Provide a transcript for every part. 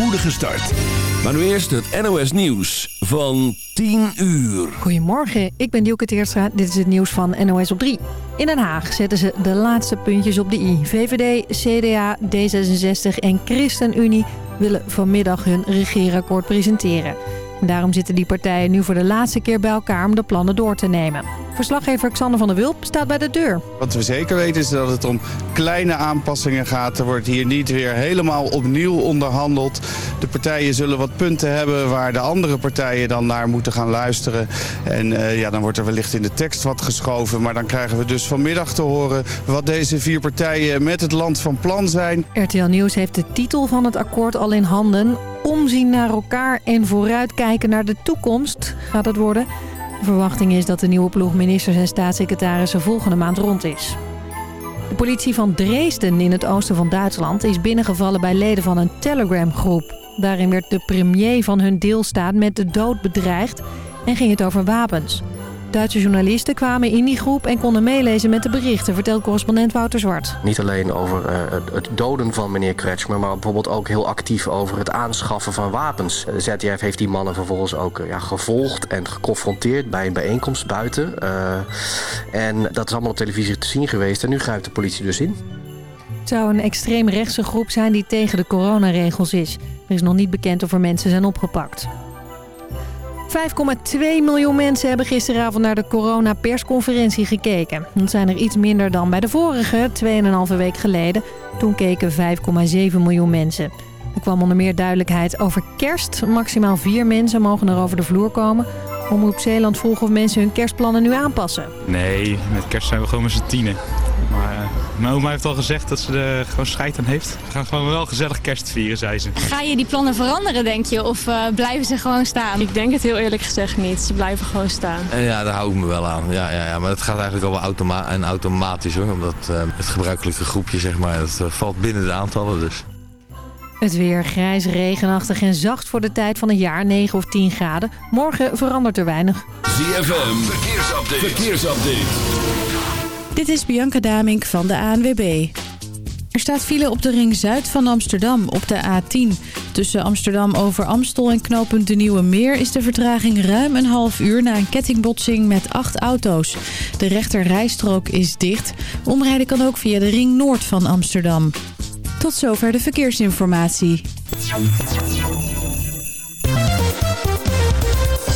spoedige start. Maar nu eerst het NOS Nieuws van 10 uur. Goedemorgen, ik ben Dielke Teerstra. Dit is het nieuws van NOS op 3. In Den Haag zetten ze de laatste puntjes op de i. VVD, CDA, D66 en ChristenUnie willen vanmiddag hun regeerakkoord presenteren. En daarom zitten die partijen nu voor de laatste keer bij elkaar om de plannen door te nemen. Verslaggever Xander van der Wulp staat bij de deur. Wat we zeker weten is dat het om kleine aanpassingen gaat. Er wordt hier niet weer helemaal opnieuw onderhandeld. De partijen zullen wat punten hebben waar de andere partijen dan naar moeten gaan luisteren. En uh, ja, dan wordt er wellicht in de tekst wat geschoven. Maar dan krijgen we dus vanmiddag te horen wat deze vier partijen met het land van plan zijn. RTL Nieuws heeft de titel van het akkoord al in handen. Omzien naar elkaar en vooruitkijken naar de toekomst gaat het worden. De verwachting is dat de nieuwe ploeg ministers en staatssecretarissen volgende maand rond is. De politie van Dresden in het oosten van Duitsland is binnengevallen bij leden van een Telegram-groep. Daarin werd de premier van hun deelstaat met de dood bedreigd en ging het over wapens. Duitse journalisten kwamen in die groep en konden meelezen met de berichten, vertelt correspondent Wouter Zwart. Niet alleen over uh, het doden van meneer Kretschmer, maar bijvoorbeeld ook heel actief over het aanschaffen van wapens. De ZDF heeft die mannen vervolgens ook uh, ja, gevolgd en geconfronteerd bij een bijeenkomst buiten. Uh, en dat is allemaal op televisie te zien geweest en nu grijpt de politie dus in. Het zou een extreemrechtse groep zijn die tegen de coronaregels is. Er is nog niet bekend of er mensen zijn opgepakt. 5,2 miljoen mensen hebben gisteravond naar de corona-persconferentie gekeken. Dat zijn er iets minder dan bij de vorige, 2,5 week geleden. Toen keken 5,7 miljoen mensen. Er kwam onder meer duidelijkheid over kerst. Maximaal vier mensen mogen er over de vloer komen. Omroep Zeeland vroeg of mensen hun kerstplannen nu aanpassen. Nee, met kerst zijn we gewoon met z'n tienen. Maar uh, mijn oma heeft al gezegd dat ze er gewoon scheid aan heeft. We gaan gewoon wel gezellig kerst vieren, zei ze. Ga je die plannen veranderen, denk je? Of uh, blijven ze gewoon staan? Ik denk het heel eerlijk gezegd niet. Ze blijven gewoon staan. En ja, daar hou ik me wel aan. Ja, ja, ja. Maar het gaat eigenlijk al wel automa en automatisch hoor. Omdat uh, het gebruikelijke groepje, zeg maar, dat valt binnen de aantallen dus. Het weer grijs, regenachtig en zacht voor de tijd van het jaar, 9 of 10 graden. Morgen verandert er weinig. ZFM, verkeersupdate. verkeersupdate. Dit is Bianca Damink van de ANWB. Er staat file op de ring zuid van Amsterdam op de A10. Tussen Amsterdam over Amstel en knooppunt De Nieuwe Meer... is de vertraging ruim een half uur na een kettingbotsing met acht auto's. De rechter rijstrook is dicht. Omrijden kan ook via de ring noord van Amsterdam. Tot zover de verkeersinformatie.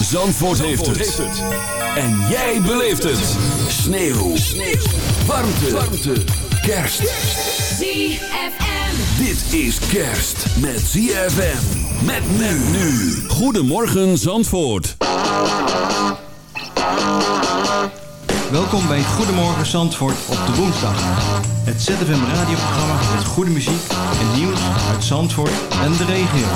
Zandvoort, heeft, het. En jij beleeft het. Sneeuw. Sneeuw. Warmte. Warmte. Kerst. ZFM. Dit is kerst met ZFM. Met men nu. Goedemorgen Zandvoort. Welkom bij Goedemorgen Zandvoort op de woensdag. Het ZFM radioprogramma met goede muziek en nieuws uit Zandvoort en de regio.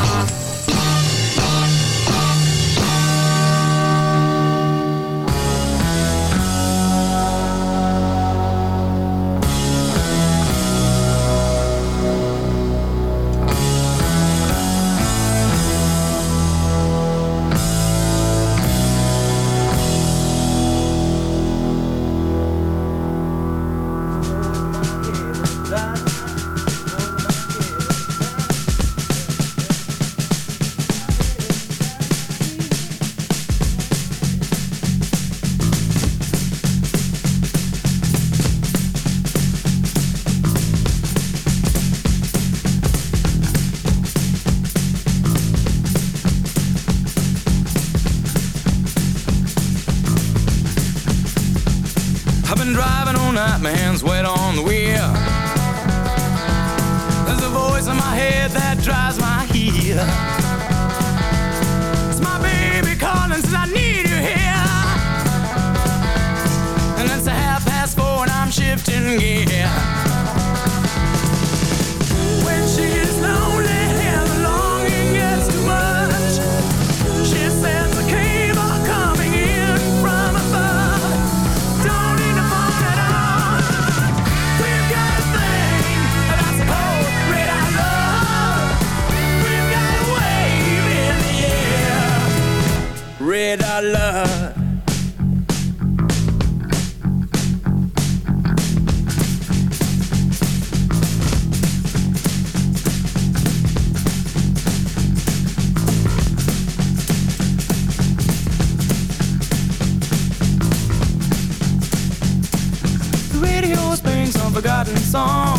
Forgotten song.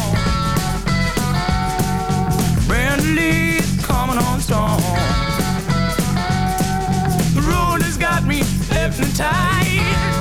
Brand coming on strong. The road has got me hypnotized,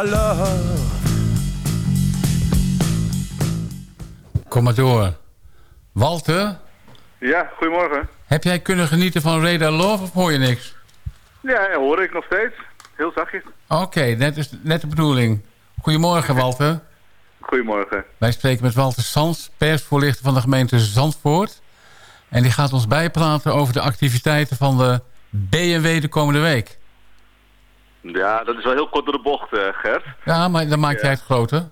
Love. Kom maar door. Walter, Ja, goedemorgen. heb jij kunnen genieten van Radar Love of hoor je niks? Ja, hoor ik nog steeds. Heel zachtjes. Oké, net, is- net de bedoeling. Goedemorgen Walter. Goedemorgen. Wij spreken met Walter Sans, persvoorlichter van de gemeente Zandvoort. En die gaat ons bijpraten over de activiteiten van de BMW de komende week. Ja, dat is wel heel kort door de bocht, eh, Gert. Ja, maar dan maak Ja. jij het groter.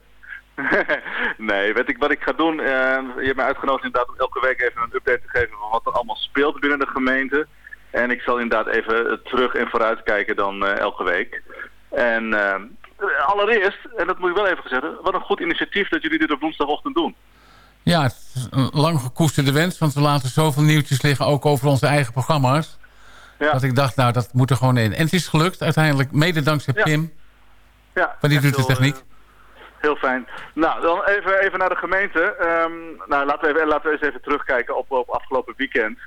nee, weet ik wat ik ga doen? eh, je hebt mij uitgenodigd inderdaad om elke week even een update te geven van wat er allemaal speelt binnen de gemeente. En ik zal inderdaad even eh, terug en vooruit kijken dan elke week. En allereerst, en dat moet ik wel even zeggen, wat een goed initiatief dat jullie dit op woensdagochtend doen. Ja, het is een lang gekoesterde wens, want we laten zoveel nieuwtjes liggen, ook over onze eigen programma's. Ja. Dat ik dacht, nou, dat moet er gewoon in. En het is gelukt, uiteindelijk, mede dankzij Ja. Pim. Ja, Maar die doet de heel, techniek. eh, Heel fijn. Nou, dan even, even naar de gemeente. Ehm, nou, laten we, even, laten we eens even terugkijken op, op afgelopen weekend.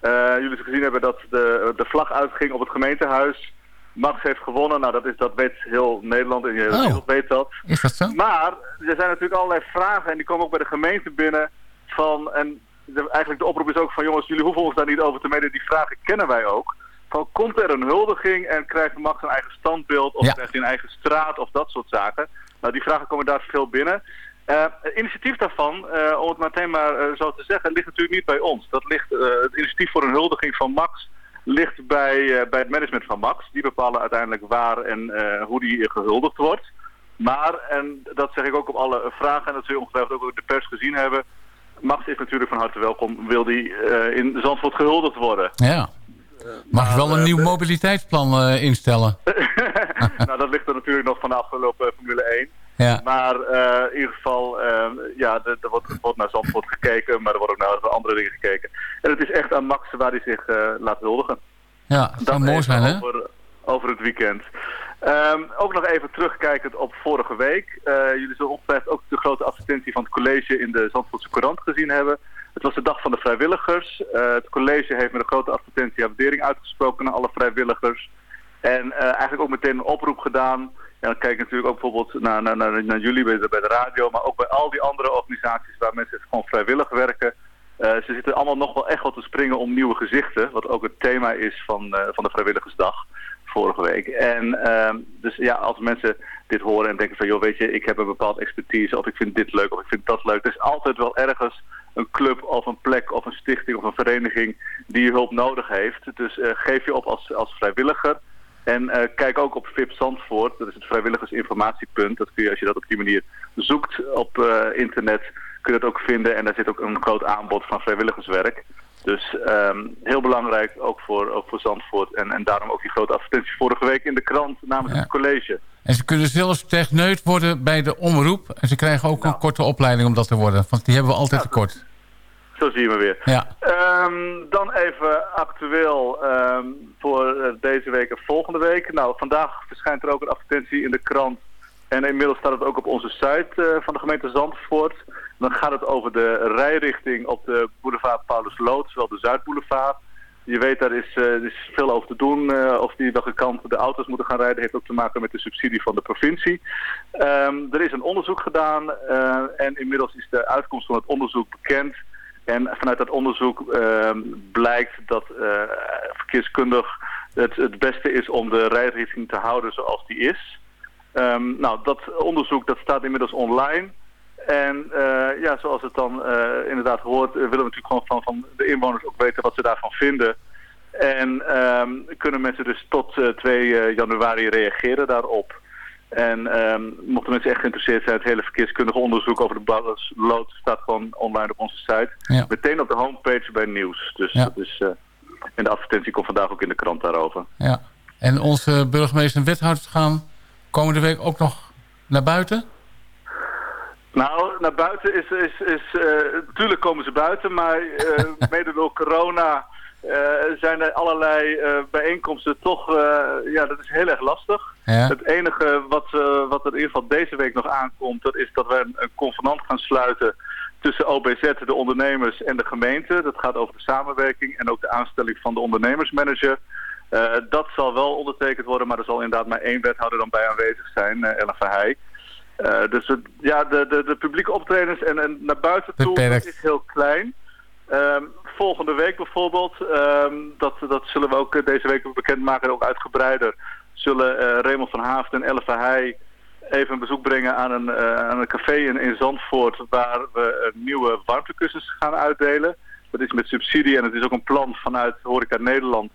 Eh, jullie gezien hebben dat de, de vlag uitging op het gemeentehuis. Max heeft gewonnen. Nou, dat, is, dat weet heel Nederland en de hele Oh. wereld weet dat. Is dat zo? Maar er zijn natuurlijk allerlei vragen en die komen ook bij de gemeente binnen. Van, en de- eigenlijk de oproep is ook van jongens, jullie hoeven ons daar niet over te mede. Die vragen kennen wij ook. Van, komt er een huldiging en krijgt Max een eigen standbeeld of Ja. krijgt hij een eigen straat of dat soort zaken? Nou, die vragen komen daar veel binnen. Eh, het initiatief daarvan, eh, om het meteen maar eh, zo te zeggen, ligt natuurlijk niet bij ons. Dat ligt, het initiatief voor een huldiging van Max ligt bij, bij het management van Max. Die bepalen uiteindelijk waar en hoe die gehuldigd wordt. Maar, en dat zeg ik ook op alle vragen, en dat zul je ongetwijfeld ook de pers gezien hebben. Max is natuurlijk van harte welkom, wil die in Zandvoort gehuldigd worden. Ja. Mag je wel een eh, nieuw de- mobiliteitsplan eh, instellen? nou, dat ligt er natuurlijk nog van de afgelopen Formule 1. Ja. Maar eh, in ieder geval, eh, ja, er, er wordt, er wordt naar Zandvoort gekeken, maar er wordt ook naar andere dingen gekeken. En het is echt aan Max waar hij zich eh, laat huldigen. Ja, het zou mooi zijn, hè? Over, over het weekend. Ehm, ook nog even terugkijkend op vorige week. Eh, jullie zullen ongetwijfeld ook de grote advertentie van het college in de Zandvoortse Courant gezien hebben. Het was de dag van de vrijwilligers. Eh, het college heeft met een grote advertentie waardering uitgesproken naar alle vrijwilligers. En eh, eigenlijk ook meteen een oproep gedaan. En dan kijk ik natuurlijk ook bijvoorbeeld naar, naar, naar, jullie bij de, radio, maar ook bij al die andere organisaties waar mensen gewoon vrijwillig werken. Eh, ze zitten allemaal nog wel echt wel te springen om nieuwe gezichten, wat ook het thema is van, van de Vrijwilligersdag vorige week. En ehm, dus ja, als mensen dit horen en denken van, joh, weet je, ik heb een bepaalde expertise, of ik vind dit leuk, of ik vind dat leuk. Er is altijd wel ergens een club of een plek of een stichting of een vereniging die hulp nodig heeft. Dus eh, geef je op als, als vrijwilliger. En eh, kijk ook op VIP Zandvoort, dat is het vrijwilligersinformatiepunt. Dat kun je, als je dat op die manier zoekt op eh, internet, kun je dat ook vinden. En daar zit ook een groot aanbod van vrijwilligerswerk. Dus ehm, heel belangrijk, ook voor, ook voor Zandvoort. En, en daarom ook die grote advertentie vorige week in de krant namens het college. En ze kunnen zelfs techneut worden bij de omroep. En ze krijgen ook een korte opleiding om dat te worden. Want die hebben we altijd tekort. Zo zie je me weer. Ja. Ehm, dan even actueel ehm, voor eh, deze week en volgende week. Nou, vandaag verschijnt er ook een advertentie in de krant. En inmiddels staat het ook op onze site eh, van de gemeente Zandvoort. Dan gaat het over de rijrichting op de boulevard Paulus Lood, zowel de Zuidboulevard. Je weet, daar is, eh, veel over te doen. eh, of die welke kant de auto's moeten gaan rijden, heeft ook te maken met de subsidie van de provincie. Ehm, er is een onderzoek gedaan en inmiddels is de uitkomst van het onderzoek bekend. En vanuit dat onderzoek ehm, blijkt dat verkeerskundig het, het beste is om de rijrichting te houden zoals die is. Ehm, nou, dat onderzoek dat staat inmiddels online. En eh, ja, zoals het dan eh, inderdaad hoort, eh, willen we natuurlijk gewoon van, van de inwoners ook weten wat ze daarvan vinden. En ehm, kunnen mensen dus tot eh, 2 eh, januari reageren daarop. En ehm, mochten mensen echt geïnteresseerd zijn, het hele verkeerskundige onderzoek over de Bouwersloot staat gewoon online op onze site. Ja. Meteen op de homepage bij nieuws. Dus Ja. en de advertentie komt vandaag ook in de krant daarover. Ja. En onze burgemeester en wethouders gaan komende week ook nog naar buiten? Nou, naar buiten is, is, is eh, natuurlijk komen ze buiten, maar eh, mede door corona eh, zijn er allerlei bijeenkomsten toch, ja, dat is heel erg lastig. Ja. Het enige wat, wat er in ieder geval deze week nog aankomt, dat is dat we een, een convenant gaan sluiten tussen OBZ, de ondernemers en de gemeente. Dat gaat over de samenwerking en ook de aanstelling van de ondernemersmanager. Eh, dat zal wel ondertekend worden, maar er zal inderdaad maar één wethouder dan bij aanwezig zijn, uh, Ellen Verheij. Eh, dus het, ja, de, de, de publieke optredens en, en naar buiten toe Beperkt. is heel klein. Ehm, volgende week bijvoorbeeld, ehm, dat, dat zullen we ook deze week bekendmaken, ook uitgebreider, zullen Raymond van Haafden en Elle Verheij even een bezoek brengen aan een, aan een café in, in Zandvoort waar we nieuwe warmtekussens gaan uitdelen. Dat is met subsidie en het is ook een plan vanuit Horeca Nederland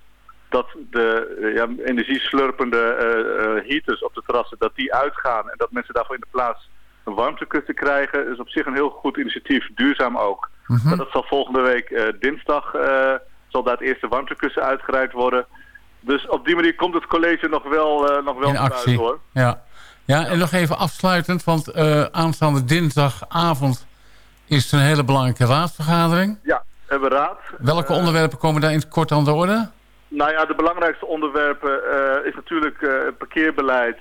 dat de eh, ja, energieslurpende eh, eh, heaters op de terrassen, dat die uitgaan en dat mensen daarvoor in de plaats een warmtekussen krijgen. Is op zich een heel goed initiatief, duurzaam ook. Maar dat zal volgende week dinsdag, eh, zal daar het eerste warmtekussen uitgereikt worden. Dus op die manier komt het college nog wel, nog wel In actie. hoor. Ja. ja, en nog even afsluitend, want aanstaande dinsdagavond is een hele belangrijke raadsvergadering. Ja, hebben we raad. Welke onderwerpen komen daar in het kort aan de orde? Nou ja, de belangrijkste onderwerpen eh, is natuurlijk eh, het parkeerbeleid.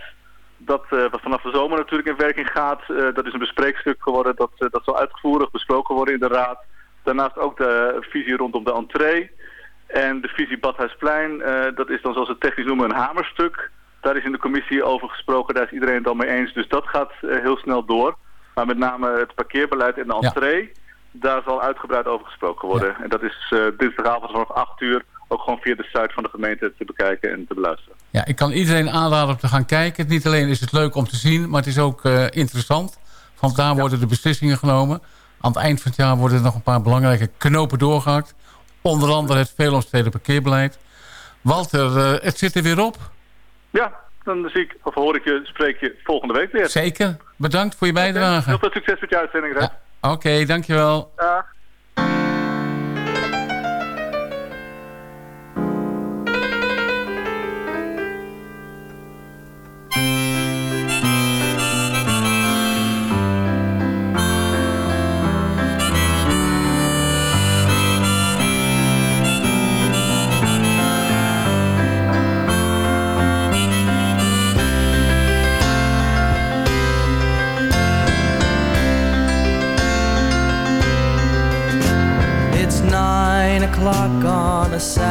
Dat eh, wat vanaf de zomer natuurlijk in werking gaat. Dat is een bespreekstuk geworden. Dat, dat zal uitvoerig besproken worden in de raad. Daarnaast ook de visie rondom de entree. En de visie Badhuisplein, dat is dan zoals we het technisch noemen een hamerstuk. Daar is in de commissie over gesproken, daar is iedereen het dan mee eens. Dus dat gaat heel snel door. Maar met name het parkeerbeleid en de Ja. entree, daar zal uitgebreid over gesproken worden. En dat is dinsdagavond vanaf 8 uur ook gewoon via de site van de gemeente te bekijken en te beluisteren. Ja, ik kan iedereen aanraden om te gaan kijken. Niet alleen is het leuk om te zien, maar het is ook eh, interessant. Want daar worden de beslissingen genomen. Aan het eind van het jaar worden er nog een paar belangrijke knopen doorgehakt. Onder andere het veelomstreden parkeerbeleid. Walter, eh, het zit er weer op. Ja, dan zie ik, of hoor ik je, spreek je volgende week weer. Zeker. Bedankt voor je bijdrage. Heel veel succes met je uitzending. Oké, dankjewel. Dag.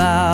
about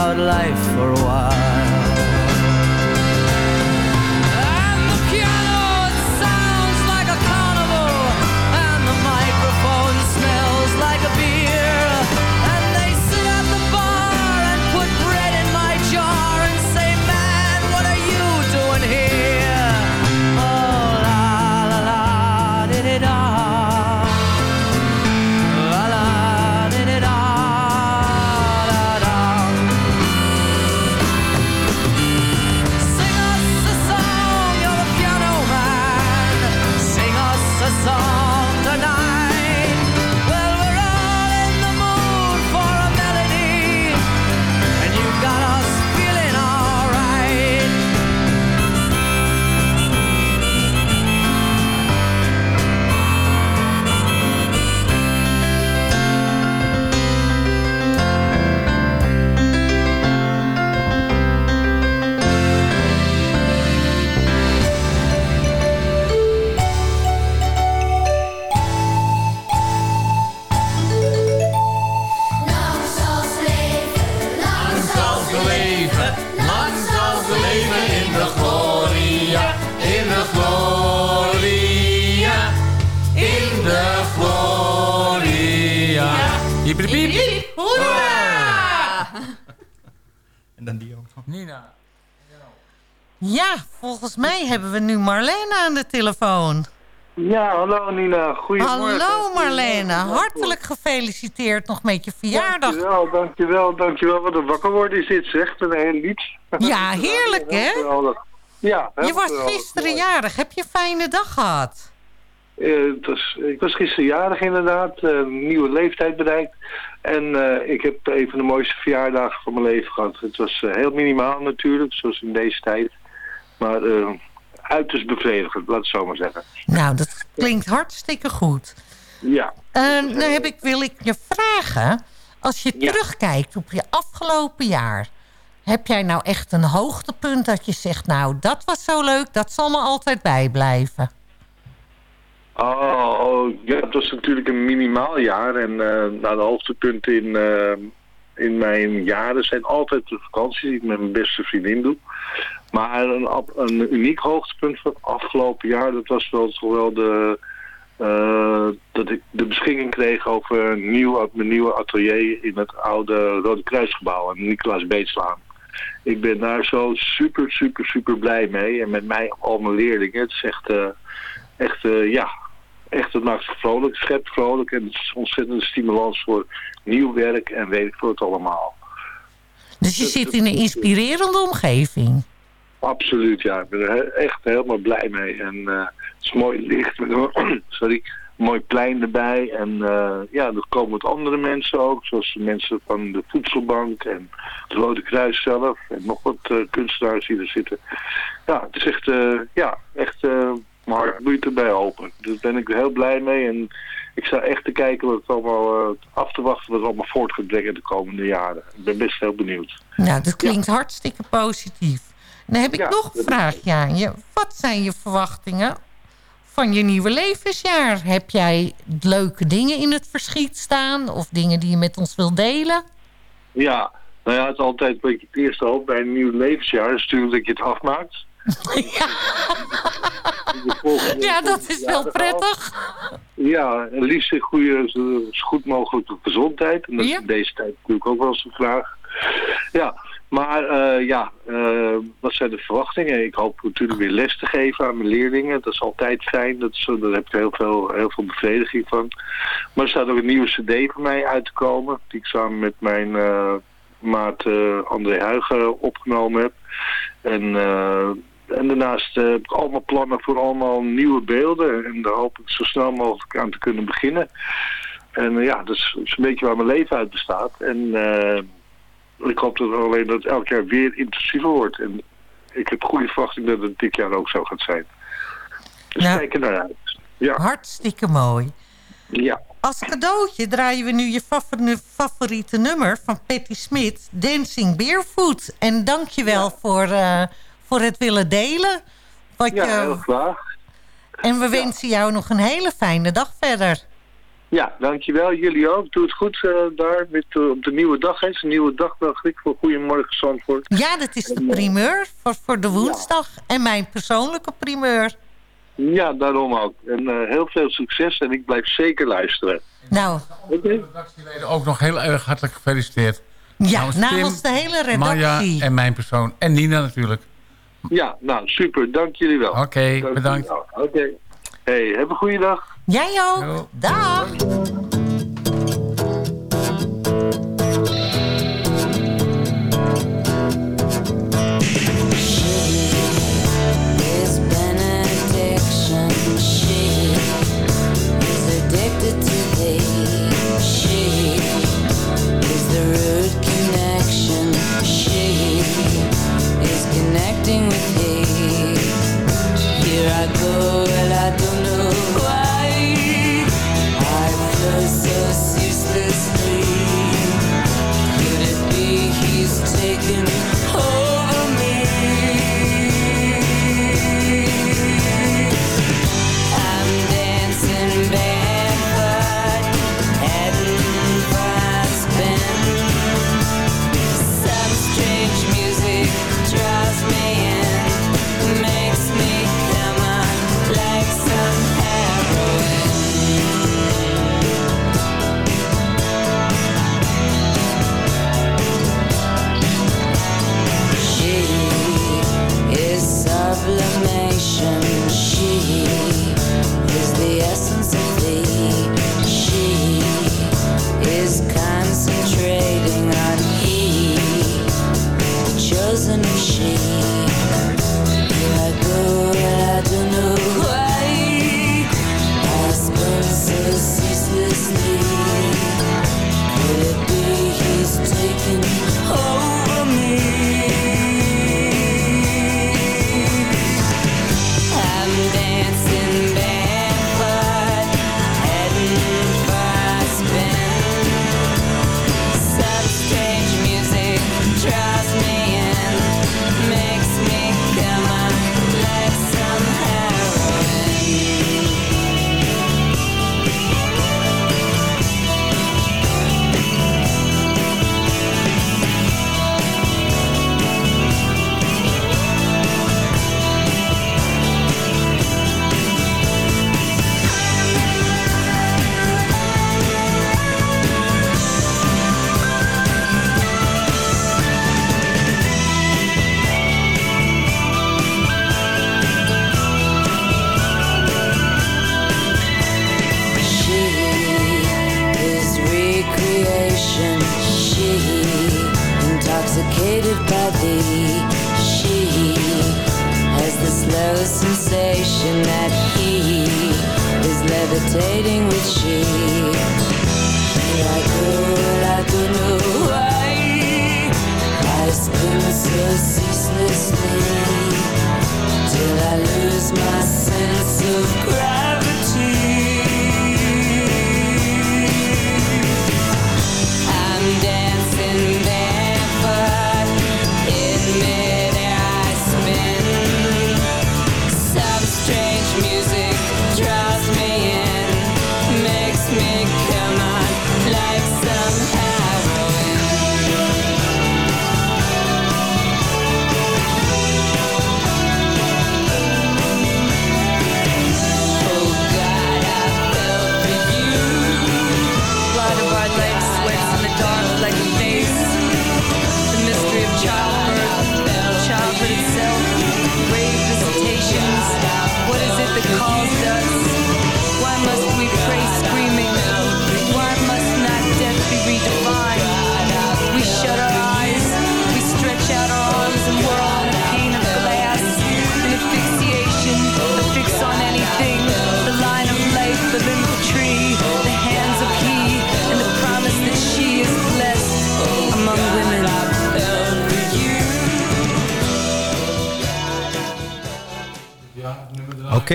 hebben we nu Marlene aan de telefoon. Ja, hallo Nina. Goedemorgen. Hallo Marlene, hartelijk gefeliciteerd nog met je verjaardag. Dankjewel, dankjewel, dankjewel. Wat een wakker worden is dit, zeg. Een heel lied. Ja, heerlijk hè? Ja, Je was gisteren jarig, heb je een fijne dag gehad? Eh, het was, ik was gisteren jarig inderdaad, eh, een nieuwe leeftijd bereikt. En eh, ik heb even de mooiste verjaardag van mijn leven gehad. Het was heel minimaal natuurlijk, zoals in deze tijd. Maar uiterst bevredigend, laat het zo maar zeggen. Nou, dat klinkt hartstikke goed. Ja. Eh nou heb ik, wil ik je vragen, als je terugkijkt op je afgelopen jaar... heb jij nou echt een hoogtepunt dat je zegt... nou, dat was zo leuk, dat zal me altijd bijblijven? Oh, oh, ja, het was natuurlijk een minimaal jaar. En eh nou, de hoogtepunten in, eh, in mijn jaren zijn altijd de vakanties die ik met mijn beste vriendin doe. Maar een, een uniek hoogtepunt van het afgelopen jaar, dat was wel toch wel de, eh, dat ik de beschikking kreeg over een nieuw, mijn nieuwe atelier in het oude Rode Kruisgebouw aan de Nicolaas Beetslaan. Ik ben daar zo super, super, super blij mee. En met mij al mijn leerlingen. Het is echt, eh, echt eh, ja, echt, het maakt vrolijk, het schept vrolijk. En het is ontzettend stimulans voor nieuw werk en weet ik voor het allemaal. Dus je zit in een inspirerende omgeving. Absoluut, ja. Ik ben er echt helemaal blij mee. En eh, het is mooi licht, met een sorry, mooi plein erbij. En eh, ja, er komen wat andere mensen ook, zoals de mensen van de Voedselbank en het Rode Kruis zelf. En nog wat eh, kunstenaars die er zitten. Ja, het is echt, eh, ja, echt, hart bloeit erbij open. Daar ben ik heel blij mee. En ik sta echt te kijken wat het allemaal, af te wachten wat het allemaal voort gaat brengen de komende jaren. Ik ben best heel benieuwd. Nou, dat klinkt hartstikke positief. Dan heb ik nog een vraagje aan je. Wat zijn je verwachtingen van je nieuwe levensjaar? Heb jij leuke dingen in het verschiet staan? Of dingen die je met ons wilt delen? Ja, nou ja, het is altijd een beetje het eerste hoop bij een nieuw levensjaar. is natuurlijk dat je het afmaakt. Ja, dat is wel prettig. Ja, en liefst een goede, zo zo goed mogelijke gezondheid. En dat is in deze tijd natuurlijk ook wel eens een vraag. Ja, maar eh, ja, eh, wat zijn de verwachtingen? Ik hoop natuurlijk weer les te geven aan mijn leerlingen. Dat is altijd fijn, dat is, daar heb ik heel veel, heel veel bevrediging van. Maar er staat ook een nieuwe cd voor mij uit te komen. Die ik samen met mijn eh, maat André Huigen opgenomen heb. En, en daarnaast heb ik allemaal plannen voor allemaal nieuwe beelden. En daar hoop ik zo snel mogelijk aan te kunnen beginnen. En ja, dat is, dat is een beetje waar mijn leven uit bestaat. En ik hoop dat alleen dat het elk jaar weer intensiever wordt. En ik heb goede verwachting dat het dit jaar ook zo gaat zijn. Dus Nou, kijk er naar uit. Ja. Hartstikke mooi. Ja. Als cadeautje draaien we nu je favori- favoriete nummer van Patti Smith, Dancing Barefoot. En dank je wel voor, eh, voor het willen delen. Wat Ja, je, heel graag. en we wensen jou nog een hele fijne dag verder. Ja, dankjewel. Jullie ook. Doe het goed eh, daar met, eh, op de nieuwe dag. hè. Het is een nieuwe dag, dacht ik, voor Goedemorgen Zandvoort. Ja, dat is de primeur voor, voor de woensdag. En mijn persoonlijke primeur. Ja, daarom ook. En eh, heel veel succes en ik blijf zeker luisteren. Nou, Redactieleden ook nog heel erg hartelijk gefeliciteerd. Ja, Namens namens Tim, de hele redactie. Maya en mijn persoon. En Nina natuurlijk. Ja, nou super. Dank jullie wel. Oké, bedankt. Oké. Hey, heb een goede dag. Jij ook. Dag.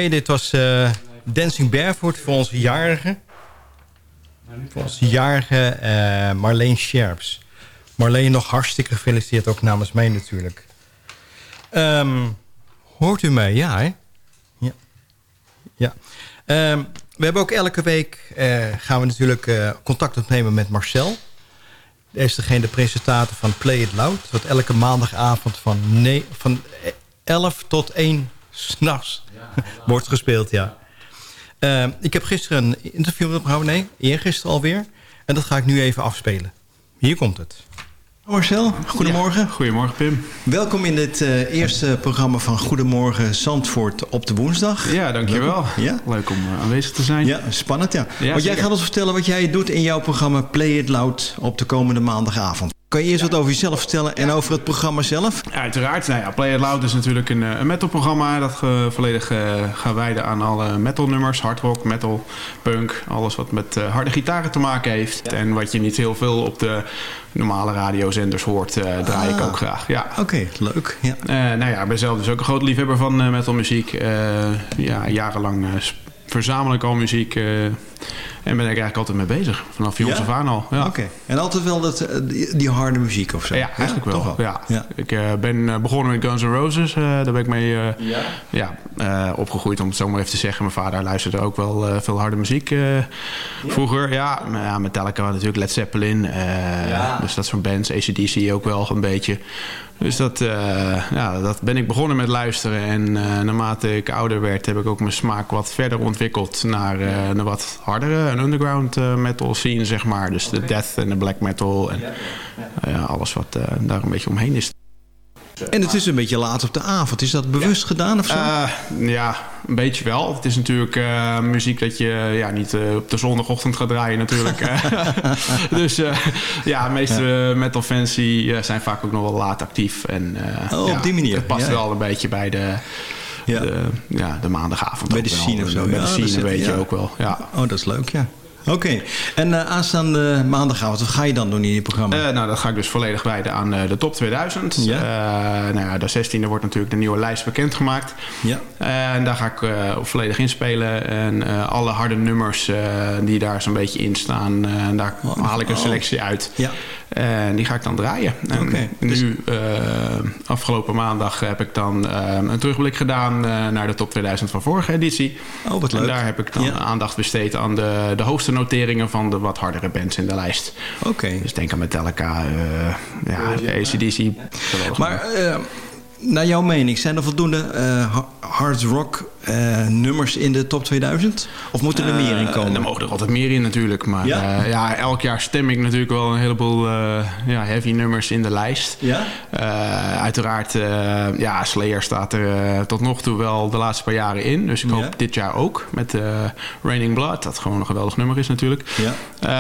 Dit was eh, Dancing Barefoot voor onze jarige. Voor onze jarige eh, Marleen Scherps. Marleen nog hartstikke gefeliciteerd, ook namens mij natuurlijk. Ehm, hoort u mij? Ja, hè? Ja. ja. Ehm, we hebben ook elke week eh, gaan we natuurlijk contact opnemen met Marcel. Hij is degene de presentator van Play It Loud. Dat elke maandagavond van, van 11 tot 1 s'nachts wordt gespeeld, ja. Eh, ik heb gisteren een interview met hem gehouden. Nee, eergisteren alweer. En dat ga ik nu even afspelen. Hier komt het. Marcel, goedemorgen. goedemorgen, Pim. Welkom in dit eh, eerste programma van Goedemorgen Zandvoort op de woensdag. Ja, dankjewel. Leuk, ja? Leuk om eh, aanwezig te zijn. Ja, spannend, ja. Ja, Want jij zeker. gaat ons vertellen wat jij doet in jouw programma Play It Loud op de komende maandagavond. Kan je eerst wat over jezelf vertellen en over het programma zelf? Uiteraard. Nou ja, Play It Loud is natuurlijk een, eh, een metalprogramma dat eh, volledig eh, gaat wijden aan alle metalnummers. Hard rock, metal, punk. Alles wat met eh, harde gitaren te maken heeft. En wat je niet heel veel op de normale radiozenders hoort, draai ik Ah. ook graag. Ja. Oké, leuk. Ja. Nou ja, ik ben zelf dus ook een groot liefhebber van metalmuziek. Ja, jarenlang verzamel ik al muziek. En ben ik eigenlijk altijd mee bezig. Vanaf jongs Ja? af aan al. Ja. Oké. En altijd wel dat, eh, die, die harde muziek of zo? Ja, eigenlijk wel. toch Ja. Ja. Ik eh, ben eh, begonnen met Guns N' Roses. eh, daar ben ik mee eh, ja. eh, opgegroeid, om het zo maar even te zeggen. Mijn vader luisterde ook wel eh, veel harde muziek eh, vroeger. Ja, maar ja, Metallica natuurlijk, Led Zeppelin. eh, Dus dat soort bands. ACDC ook wel een beetje. Dus dat, eh, ja, dat ben ik begonnen met luisteren. En eh, naarmate ik ouder werd, heb ik ook mijn smaak wat verder ontwikkeld naar eh, een wat hardere, een underground eh, metal scene, zeg maar. Dus de death en de black metal en eh, alles wat eh, daar een beetje omheen is. En het is een beetje laat op de avond. Is dat bewust gedaan of zo? Eh, ja, een beetje wel. Het is natuurlijk eh, muziek dat je ja, niet eh, op de zondagochtend gaat draaien natuurlijk. dus ja, de meeste metal fans die, eh, zijn vaak ook nog wel laat actief. En, Oh, op ja, die manier. Het past Ja. wel een beetje bij de, de, ja, de maandagavond. Bij de scene of zo. Bij Ja, de scene weet je ja. ook wel. Ja. Oh, dat is leuk, ja. Oké. En eh, aanstaande maandagavond, wat ga je dan doen in je programma? Eh, nou, dat ga ik dus volledig wijden aan eh, de top 2000. Ja. Nou ja, de 16e wordt natuurlijk de nieuwe lijst bekendgemaakt. Ja. En daar ga ik eh, volledig in spelen. En alle harde nummers die daar zo'n beetje in staan, daar haal ik een oh. selectie uit. Ja. En die ga ik dan draaien. En dus- nu, eh, afgelopen maandag, heb ik dan eh, een terugblik gedaan eh, naar de top 2000 van vorige editie. Oh, wat En leuk. daar heb ik dan Ja. aandacht besteed aan de, de hoogste noteringen van de wat hardere bands in de lijst. Oké. Dus denk aan Metallica, eh ja, ACDC. Maar naar jouw mening, zijn er voldoende ha- hard rock eh, nummers in de top 2000? Of moeten er meer in Eh, komen? er mogen er altijd meer in natuurlijk. Maar Ja? ja, ja elk jaar stem ik natuurlijk wel een heleboel eh, ja, heavy nummers in de lijst. Ja? Eh, uiteraard, eh, ja, Slayer staat er eh, tot nog toe wel de laatste paar jaren in. Dus ik hoop Ja. dit jaar ook met eh, Raining Blood. Dat gewoon een geweldig nummer is natuurlijk. Ja.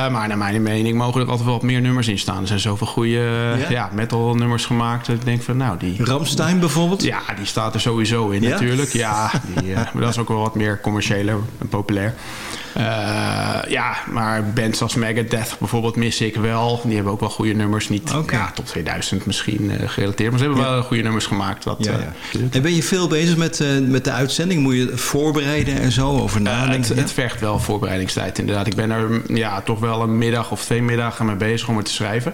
Eh, maar naar mijn mening mogen er altijd wel wat meer nummers in staan. Er zijn zoveel goede eh, ja? metal nummers gemaakt. Dat ik denk van nou, die... Ramstein bijvoorbeeld? Ja, die staat er sowieso in natuurlijk. Ja, die, maar dat is ook wel wat meer commerciëler en populair. Eh, ja, maar bands als Megadeth bijvoorbeeld mis ik wel. Die hebben ook wel goede nummers. Niet ja, top 2000 misschien eh, gerelateerd. Maar ze hebben wel goede nummers gemaakt. Wat, Ja, eh, ja. En ben je veel bezig met, met de uitzending? Moet je het voorbereiden en zo over nadenken? het, het vergt wel voorbereidingstijd inderdaad. Ik ben er ja, toch wel een middag of twee middagen mee bezig om het te schrijven.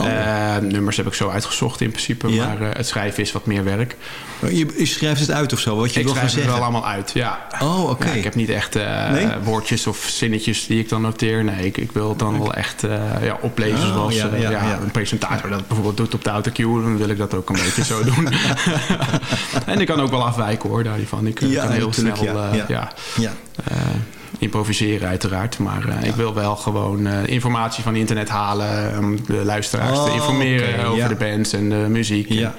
Eh, nummers heb ik zo uitgezocht in principe. Oh, Ja. Maar eh, het schrijven is wat meer werk. Je, je schrijft het uit of zo, wat je ik wil gaan schrijf het wel allemaal uit, ja. Oh, oké. Ja, ik heb niet echt eh, Nee? woordjes of zinnetjes die ik dan noteer. Nee, ik, ik wil het dan wel echt ja, oplezen Oh, zoals ja, een presentator dat bijvoorbeeld doet op de autocue. Dan wil ik dat ook een beetje zo doen. en ik kan ook wel afwijken hoor, daarvan. Ik kan heel snel ja, ja. Improviseren uiteraard. Maar eh, ik wil wel gewoon eh, informatie van internet halen. Om de luisteraars te Oh, informeren over ja. de bands en de muziek. Ja.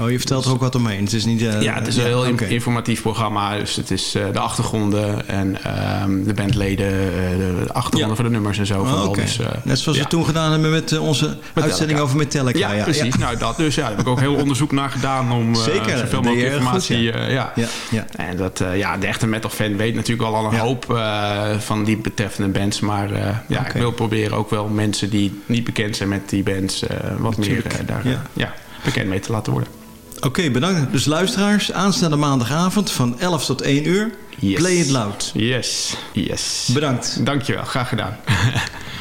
Oh, je vertelt er ook wat omheen. Het is niet... eh, Ja, het is een heel informatief programma. Dus het is eh, de achtergronden en ehm, de bandleden, eh, de achtergronden van de nummers en zo. Oh, vooral. oké. Dus, Net zoals ja. we toen gedaan hebben met onze uitzending over Metallica. Ja, precies. Nou, dat dus. Ja, daar heb ik ook heel onderzoek naar gedaan om Zeker, zoveel mogelijk informatie. goed, ja. ja. Ja, ja. En dat, ja, de echte metal fan weet natuurlijk al, al een hoop van die betreffende bands. Maar ja, ik wil proberen ook wel mensen die niet bekend zijn met die bands wat Natuurlijk, meer daar ja. ja, bekend mee te laten worden. Oké, bedankt. Dus luisteraars, aanstaande maandagavond van 11 tot 1 uur. Play it loud. Yes, yes. Bedankt. Dankjewel, graag gedaan.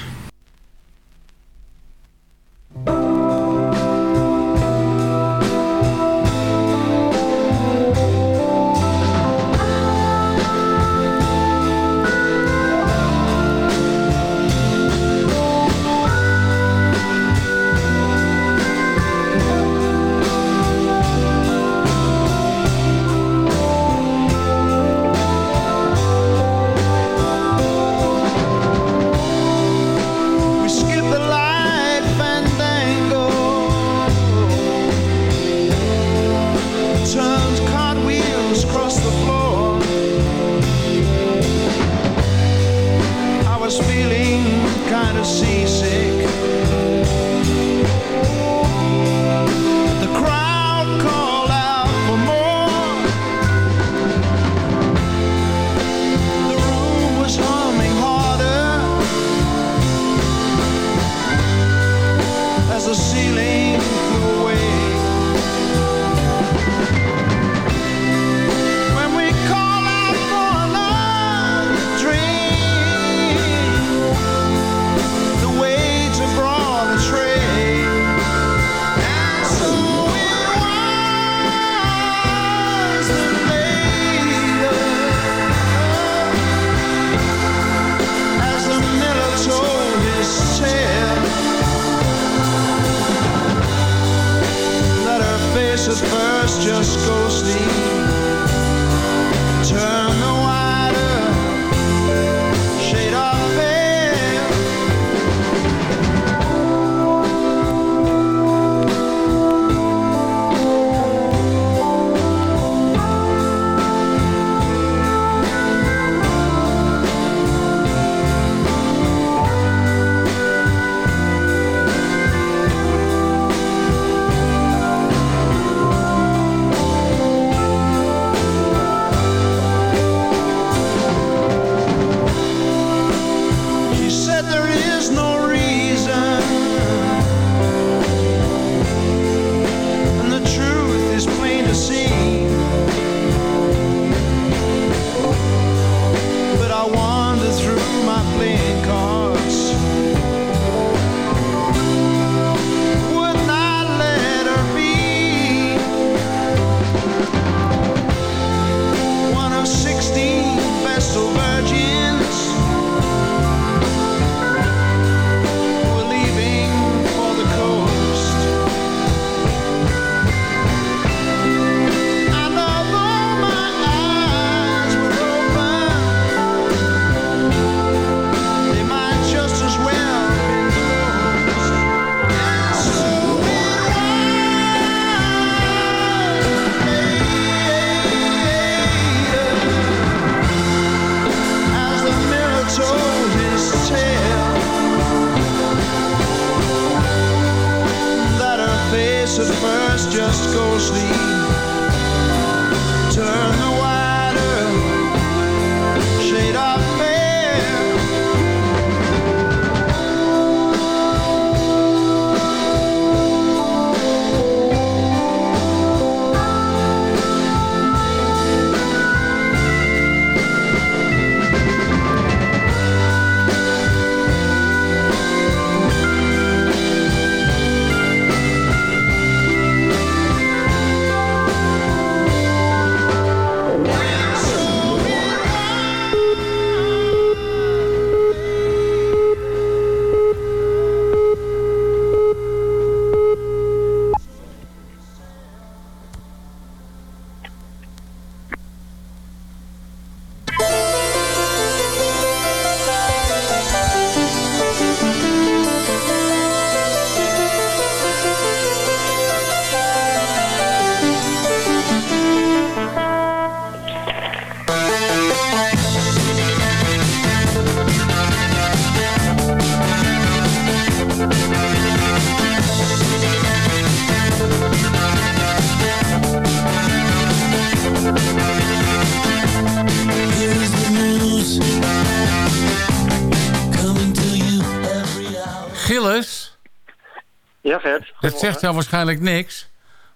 Zegt jou waarschijnlijk niks.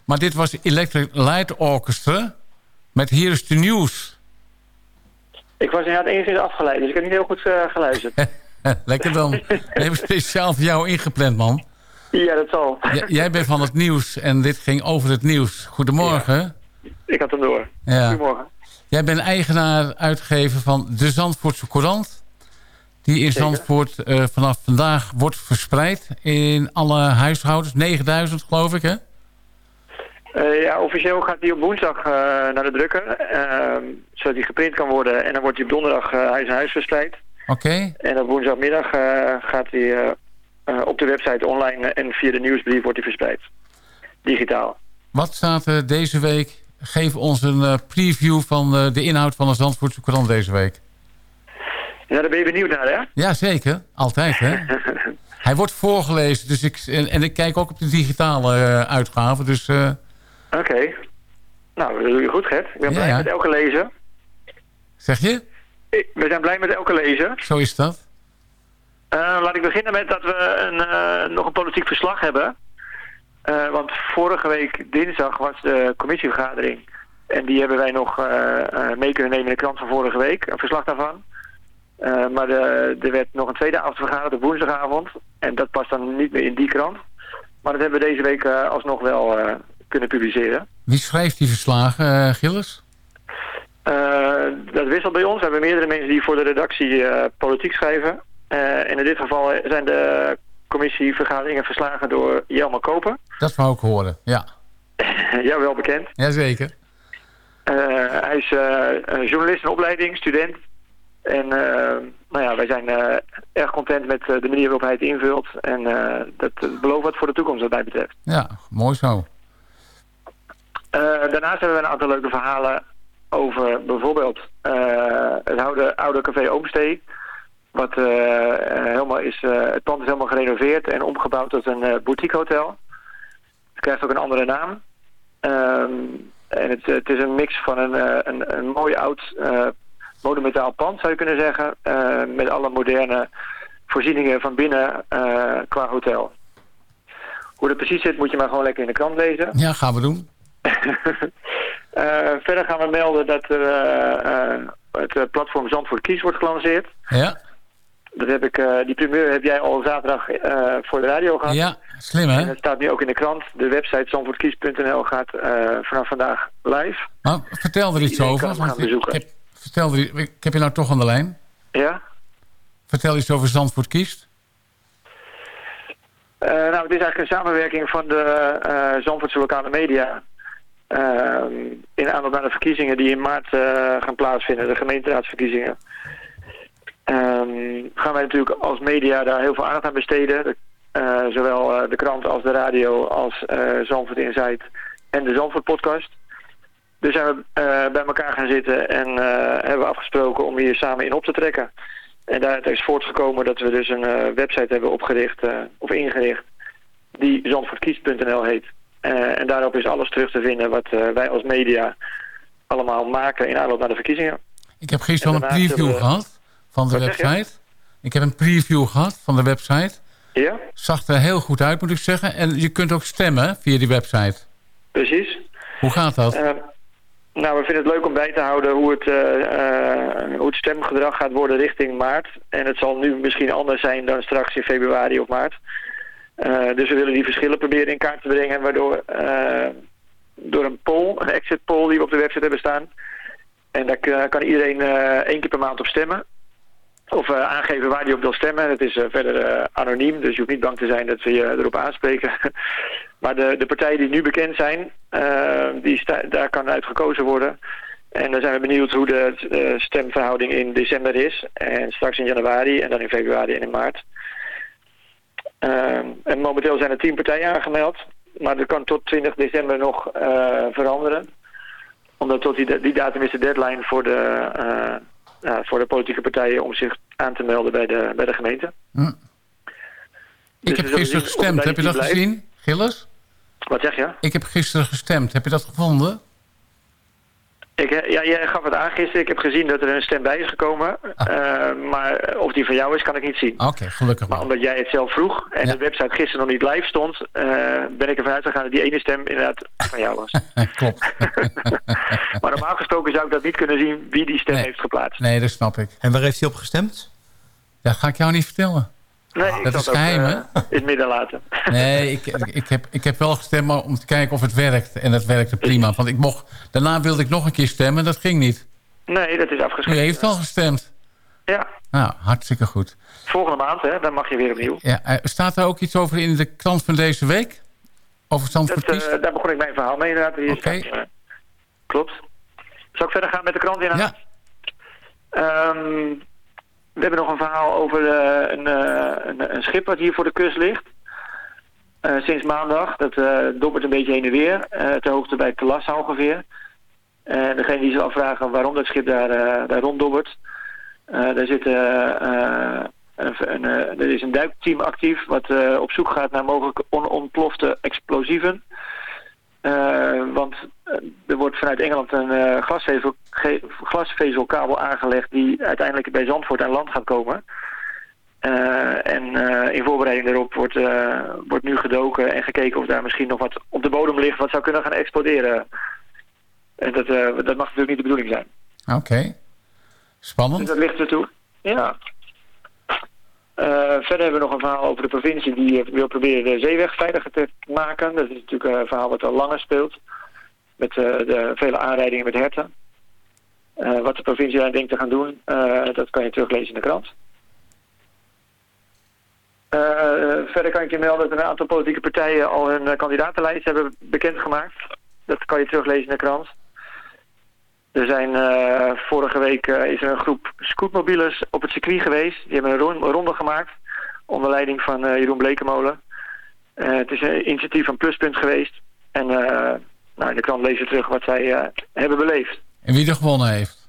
Maar dit was Electric Light Orchestra met Hier is de Nieuws. Ik was inderdaad enigszins afgeleid, dus ik heb niet heel goed eh, geluisterd. Lekker dan. We hebben speciaal voor jou ingepland, man. ja, dat zal. J- jij bent van het nieuws en dit ging over het nieuws. Goedemorgen. Ik had hem door. Ja. Goedemorgen. Jij bent eigenaar, uitgever van de Zandvoortse Courant. Die in. Zandvoort eh, vanaf vandaag wordt verspreid in alle huishoudens. 9000 geloof ik, hè? Eh, ja, officieel gaat hij op woensdag eh, naar de drukker, eh, zodat hij geprint kan worden. En dan wordt hij op donderdag huis aan huis verspreid. Oké. En op woensdagmiddag gaat hij eh, op de website online en via de nieuwsbrief wordt hij verspreid. Digitaal. Wat staat er deze week? Geef ons een preview van de inhoud van de Zandvoortse Courant deze week. Ja, daar ben je benieuwd naar, hè? Jazeker, altijd hè. Hij wordt voorgelezen dus ik, en, en ik kijk ook op de digitale eh, uitgave. Dus eh, Oké. Nou, dat doe je goed, Gert. Ik ben Ja, blij ja. met elke lezer. zeg je? We zijn blij met elke lezer. Zo is dat. Eh, laat ik beginnen met dat we een, nog een politiek verslag hebben. Want vorige week dinsdag was de commissievergadering. En die hebben wij nog mee kunnen nemen in de krant van vorige week. Een verslag daarvan. Eh, maar de, er werd nog een tweede avond vergaderd op woensdagavond. En dat past dan niet meer in die krant. Maar dat hebben we deze week eh, alsnog wel eh, kunnen publiceren. Wie schrijft die verslagen, Gilles? Dat wisselt bij ons. We hebben meerdere mensen die voor de redactie politiek schrijven. En in dit geval zijn de commissievergaderingen verslagen door Jelmer Koper. Dat wou ik horen, ja. Jou wel bekend. Jazeker. Hij is journalist in opleiding, student. En eh, nou ja, wij zijn eh, erg content met eh, de manier waarop hij het invult. En dat belooft wat voor de toekomst wat mij betreft. Ja, mooi zo. Daarnaast hebben we een aantal leuke verhalen over bijvoorbeeld het oude, oude café Oomstee. Wat helemaal is, het pand is helemaal gerenoveerd en omgebouwd tot een eh, boutique hotel. Het krijgt ook een andere naam. Ehm, en het, het is een mix van een, een, een mooi oud monumentaal pand zou je kunnen zeggen. eh, met alle moderne voorzieningen van binnen eh, qua hotel. Hoe dat precies zit moet je maar gewoon lekker in de krant lezen. Ja, gaan we doen. Eh, verder gaan we melden dat er, het platform Zandvoort Kies wordt gelanceerd. Ja, Dat heb ik, die primeur heb jij al zaterdag voor de radio gehad. ja slim En hè? dat staat nu ook in de krant. De website zandvoortkies.nl gaat vanaf vandaag live. Vertel er iets Iedereen over. gaan ik, ik bezoeken. heb, vertel er, ik heb je nou toch aan de lijn. Ja? Vertel iets over Zandvoort kiest. Eh, nou, het is eigenlijk een samenwerking van de eh Zandvoortse lokale media. eh, in aanloop naar de verkiezingen die in maart eh, gaan plaatsvinden, de gemeenteraadsverkiezingen. Ehm, gaan wij natuurlijk als media daar heel veel aandacht aan besteden. De- zowel de krant als de radio als Zandvoort Insight en de Zandvoort podcast. Dus zijn we eh, bij elkaar gaan zitten en eh, hebben we afgesproken om hier samen in op te trekken. En daaruit is voortgekomen dat we dus een eh, website hebben opgericht, of ingericht, die zandvoortkiest.nl heet. En daarop is alles terug te vinden wat wij als media allemaal maken in aanloop naar de verkiezingen. Ik heb gisteren al een preview we- gehad van de Wat website. Ik heb een preview gehad van de website. Ja, Zag er heel goed uit, moet ik zeggen. En je kunt ook stemmen via die website. precies. Hoe gaat dat? Nou, we vinden het leuk om bij te houden hoe het, eh, eh, hoe het stemgedrag gaat worden richting maart. En het zal nu misschien anders zijn dan straks in februari of maart. Eh, dus we willen die verschillen proberen in kaart te brengen, waardoor door een poll, een exit poll die we op de website hebben staan. En daar kan iedereen één keer per maand op stemmen. Of aangeven waar hij op wil stemmen. Het is verder anoniem, dus je hoeft niet bang te zijn dat we je erop aanspreken. maar de, de partijen die nu bekend zijn, eh, die daar kan uit gekozen worden. En dan zijn we benieuwd hoe de eh, stemverhouding in december is. En straks in januari en dan in februari en in maart. Ehm, en momenteel zijn er tien partijen aangemeld. Maar dat kan tot 20 december nog eh, veranderen. Omdat tot die, die datum is de deadline voor de, eh, voor de politieke partijen om zich aan te melden bij de, bij de gemeente. Hm. Dus Ik heb gisteren gestemd. Heb je dat blijft. gezien, Gilles? Wat zeg je? Ik heb gisteren gestemd. Heb je dat gevonden? Ik, eh, ja, jij gaf het aan gisteren. Ik heb gezien dat er een stem bij is gekomen. Eh, maar of die van jou is, kan ik niet zien. Oké, gelukkig Maar omdat jij het zelf vroeg en de website gisteren nog niet live stond... eh, ben ik ervan uitgegaan dat die ene stem inderdaad van jou was. Klopt. maar normaal gesproken zou ik dat niet kunnen zien wie die stem heeft geplaatst. Nee, dat snap ik. En waar heeft hij op gestemd? Dat ga ik jou niet vertellen. Nee, ik dat is geheim, eh, hè? in het midden laten. Nee, ik, ik, heb, ik heb wel gestemd maar om te kijken of het werkt. En dat werkte prima. Want ik mocht, daarna wilde ik nog een keer stemmen. Dat ging niet. Nee, dat is U afgeschreven. heeft al gestemd. Ja, Nou, hartstikke goed. volgende maand, hè, dan mag je weer opnieuw. Ja, eh, staat er ook iets over in de krant van deze week? Over Zandvoort Dat, eh, daar begon ik mijn verhaal mee inderdaad. Oké. klopt. Zal ik verder gaan met de krant inderdaad? Ehm, we hebben nog een verhaal over eh, een, eh, een, een schip wat hier voor de kust ligt. Eh, sinds maandag. Dat dobbert een beetje heen en weer. ter hoogte bij Telassa ongeveer. En degene die zich afvragen waarom dat schip daar, daar ronddobbert. daar zit, een, er is een duikteam actief wat op zoek gaat naar mogelijk onontplofte explosieven. Eh, want eh, er wordt vanuit Engeland een eh, glasvezel, glasvezelkabel aangelegd die uiteindelijk bij Zandvoort aan land gaat komen. En in voorbereiding daarop wordt, wordt nu gedoken en gekeken of daar misschien nog wat op de bodem ligt wat zou kunnen gaan exploderen. En dat, dat mag natuurlijk niet de bedoeling zijn. Oké. Spannend. Dus dat ligt er toe. Ja. Eh, verder hebben we nog een verhaal over de provincie die eh, wil proberen de zeeweg veiliger te maken. Dat is natuurlijk een verhaal wat al langer speelt. Met eh, de vele aanrijdingen met herten. Eh, wat de provincie daar denkt te gaan doen, eh, dat kan je teruglezen in de krant. Eh, verder kan ik je melden dat een aantal politieke partijen al hun eh, kandidatenlijst hebben bekendgemaakt. Dat kan je teruglezen in de krant. Er zijn eh, vorige week eh, is er een groep scootmobielers op het circuit geweest. Die hebben een, ron- een ronde gemaakt onder leiding van eh, Jeroen Blekemolen. Het is een initiatief van Pluspunt geweest. En nou, in de je terug wat zij hebben beleefd. En wie er gewonnen heeft?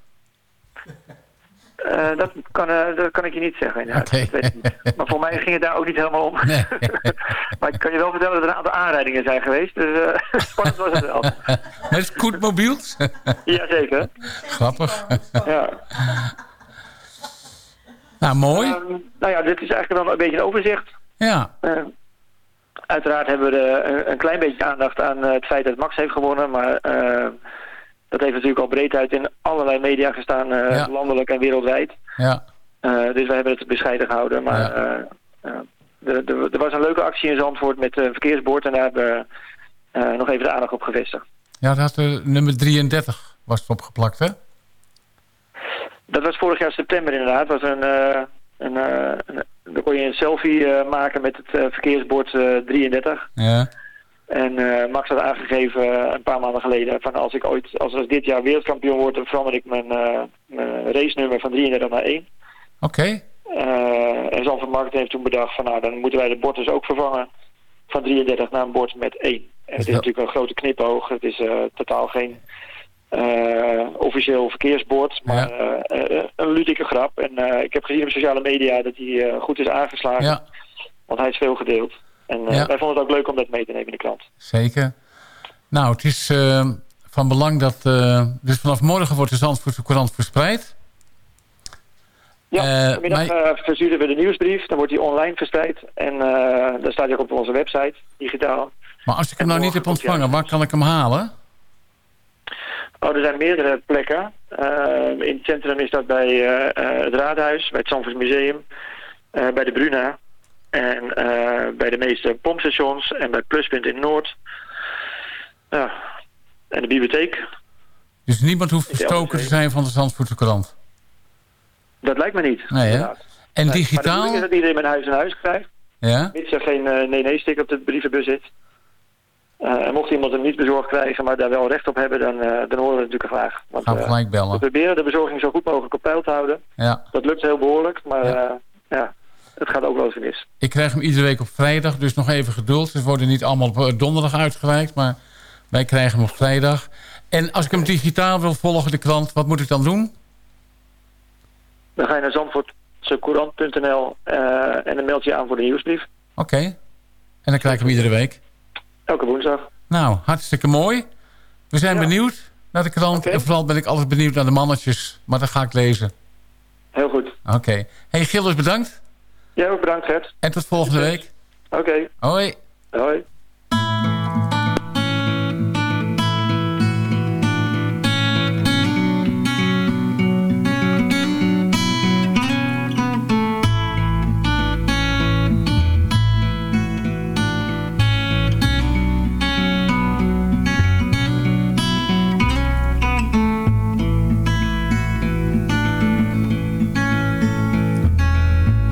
Eh, dat, kan, eh, dat kan ik je niet zeggen. inderdaad. Dat weet ik niet. Maar voor mij ging het daar ook niet helemaal om. maar ik kan je wel vertellen dat er een aantal aanrijdingen zijn geweest. Dus eh, spannend was het wel. Met scootmobiels? Jazeker. Grappig. Ja. Nou, mooi. Ehm, nou ja, dit is eigenlijk dan een beetje een overzicht. Ja. Eh, uiteraard hebben we de- een, een klein beetje aandacht aan eh, het feit dat Max heeft gewonnen. Maar eh, dat heeft natuurlijk al breed uit in allerlei media gestaan, eh, Ja. landelijk en wereldwijd. Ja. Eh, dus we hebben het bescheiden gehouden. Maar eh, er- was een leuke actie in Zandvoort met een verkeersbord. En daar hebben we nog even de aandacht op gevestigd. Ja, dat had de nummer 33 was het opgeplakt, hè? Dat was vorig jaar september inderdaad. was een, eh, een, een- dan kon je een selfie maken met het verkeersbord eh, 33. Ja. En eh, Max had aangegeven eh, een paar maanden geleden van als ik ooit, als ik dit jaar wereldkampioen word, dan verander ik mijn, eh mijn racenummer van 33 naar 1. Oké. En Marketing heeft toen bedacht van nou, dan moeten wij de bord dus ook vervangen van 33 naar een bord met 1. En het is natuurlijk een grote knipoog. Het is totaal geen officieel verkeersbord, maar een ludieke grap. En ik heb gezien op sociale media dat hij goed is aangeslagen, Ja. want hij is veel gedeeld. En eh, Ja. wij vonden het ook leuk om dat mee te nemen in de krant. Zeker. Nou, het is eh, van belang dat... eh, dus vanaf morgen wordt de Zandvoortse Courant verspreid. Ja, vanmiddag versturen we de nieuwsbrief. Dan wordt die online verspreid. En dan staat hij ook op onze website, digitaal. Maar als ik hem nou niet heb ontvangen, waar kan ik hem halen? Oh, er zijn meerdere plekken. In het centrum is dat bij het Raadhuis, bij het Zandvoort Museum, bij de Bruna. En eh, bij de meeste pompstations en bij Pluspunt in Noord. Ja. En de bibliotheek. Dus niemand hoeft verstoken te zijn van de Zandvoortse Courant. Dat lijkt me niet. Nee, hè? En Nee, Maar de digitaal? bedoeling is dat iedereen met huis in huis krijgt. Ja? Mits er geen eh, nee-nee-stick op de brievenbus zit. Eh, en mocht iemand hem niet bezorgd krijgen, maar daar wel recht op hebben, dan, dan horen we het natuurlijk graag. Want, Gaan we gelijk we bellen. proberen de bezorging zo goed mogelijk op peil te houden. Ja. Dat lukt heel behoorlijk, maar ja, het gaat ook wel eens mis. Ik krijg hem iedere week op vrijdag, dus nog even geduld. Ze worden niet allemaal op eh, donderdag uitgereikt, maar wij krijgen hem op vrijdag. En als ik hem digitaal wil volgen, de krant, wat moet ik dan doen? Dan ga je naar zandvoortsecourant.nl eh en dan meld je je aan voor de nieuwsbrief. Oké. En dan krijg ik hem iedere week. Elke woensdag. Nou, hartstikke mooi. We zijn benieuwd naar de krant. En vooral ben ik altijd benieuwd naar de mannetjes. Maar dat ga ik lezen. Heel goed. Oké. Hey Gilles, bedankt. Jij ook bedankt, Gert. En tot volgende week. Oké. Hoi. Hoi.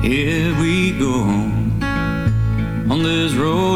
Here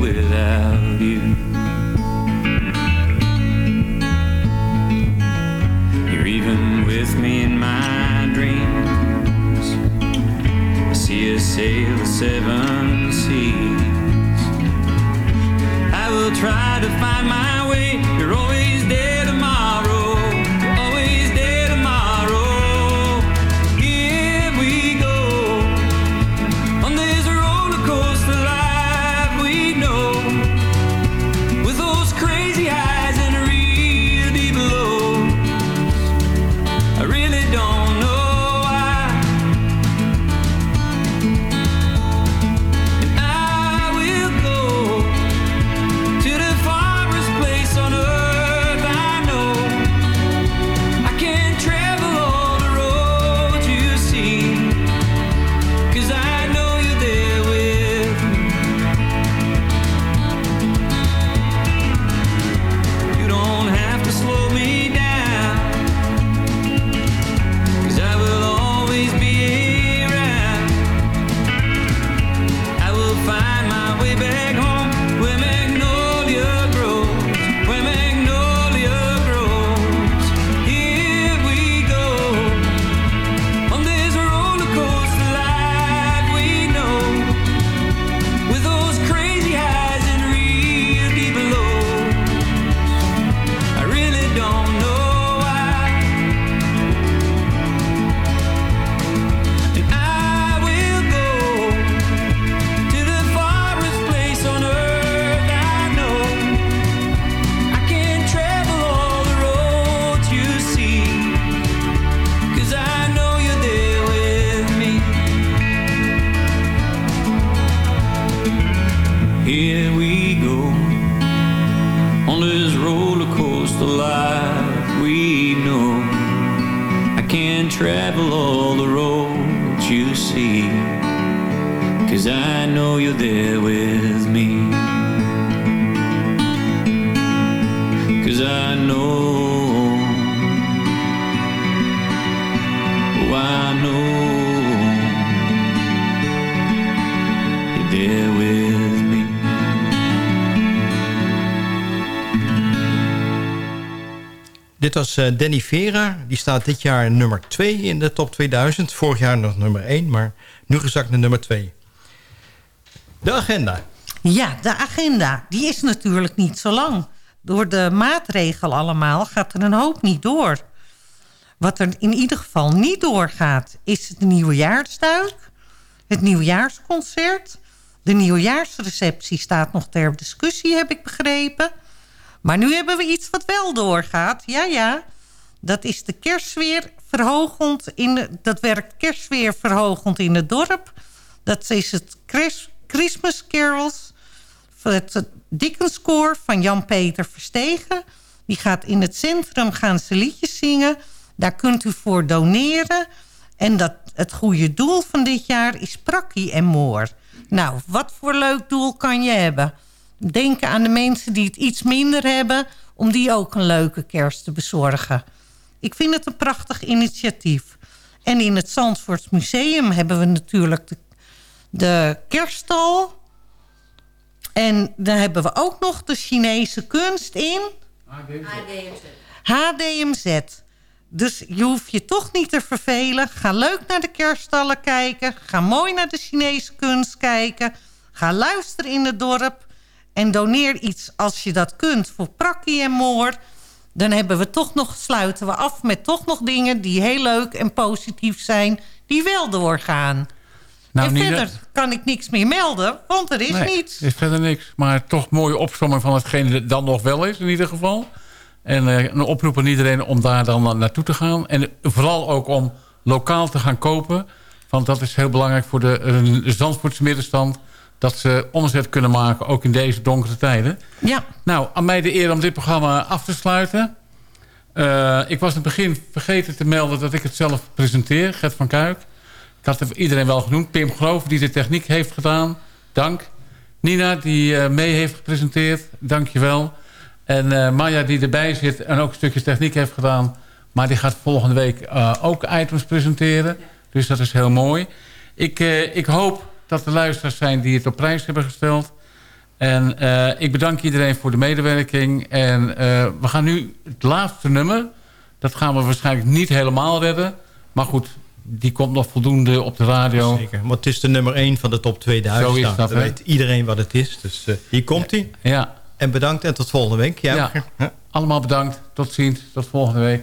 without you. Eh, Danny Vera. Die staat dit jaar nummer 2 in de top 2000. Vorig jaar nog nummer 1, maar nu gezakt naar nummer 2. De agenda. Ja, de agenda. Die is natuurlijk niet zo lang. Door de maatregelen allemaal gaat er een hoop niet door. Wat er in ieder geval niet doorgaat... is het nieuwjaarsduik, het nieuwjaarsconcert... de nieuwjaarsreceptie staat nog ter discussie, heb ik begrepen... Maar nu hebben we iets wat wel doorgaat. Ja, ja. Dat is de kerstsfeer verhogend in dat werkt kerstsfeer verhogend in het dorp. Dat is het Chris- Christmas Carols. Het Dickenskoor van Jan-Peter Verstegen. Die gaat in het centrum gaan ze liedjes zingen. Daar kunt u voor doneren. En dat, het goede doel van dit jaar is Prakkie en Moor. Nou, wat voor leuk doel kan je hebben? Denken aan de mensen die het iets minder hebben... om die ook een leuke kerst te bezorgen. Ik vind het een prachtig initiatief. En in het Zandvoorts Museum hebben we natuurlijk de, de kerststal. En daar hebben we ook nog de Chinese kunst in. HDMZ. Dus je hoeft je toch niet te vervelen. Ga leuk naar de kerststallen kijken. Ga mooi naar de Chinese kunst kijken. Ga luisteren in het dorp. En doneer iets als je dat kunt voor Prakkie en Moor. Dan hebben we toch nog, sluiten we af met toch nog dingen die heel leuk en positief zijn. Die wel doorgaan. Nou, en verder kan ik niks meer melden, want er is Nee, niets. Er is verder niks. Maar toch mooie opzomming van hetgene dat dan nog wel is in ieder geval. En eh, een oproep aan iedereen om daar dan naartoe te gaan. En vooral ook om lokaal te gaan kopen. Want dat is heel belangrijk voor de, Zandvoortse middenstand. Dat ze omzet kunnen maken, ook in deze donkere tijden. Ja. Nou, aan mij de eer om dit programma af te sluiten. Eh, ik was in het begin vergeten te melden dat ik het zelf presenteer. Gert van Kuik. Ik had iedereen wel genoemd. Pim Groof, die de techniek heeft gedaan. Dank. Nina, die eh, mee heeft gepresenteerd. Dank je wel. En eh, Maya, die erbij zit en ook een stukje techniek heeft gedaan. Maar die gaat volgende week ook items presenteren. Dus dat is heel mooi. Ik, ik hoop dat er luisteraars zijn die het op prijs hebben gesteld. En eh, ik bedank iedereen voor de medewerking. En eh, we gaan nu het laatste nummer. Dat gaan we waarschijnlijk niet helemaal redden. Maar goed, die komt nog voldoende op de radio. Zeker, want het is de nummer 1 van de top 2000. Zo is dat, weet iedereen wat het is. Dus eh, hier komt hij. Ja. En bedankt en tot volgende week. Ja. Allemaal bedankt. Tot ziens. Tot volgende week.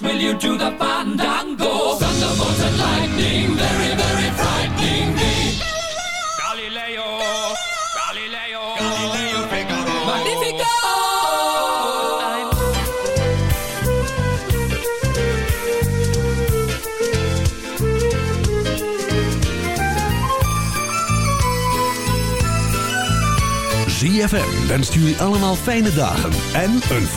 Will you do the fandango? Thunderbolt and lightning, very, very frightening me. Galileo, Galileo, Galileo Figaro. Magnifico! ZFM wenst jullie allemaal fijne dagen en een voorspoedig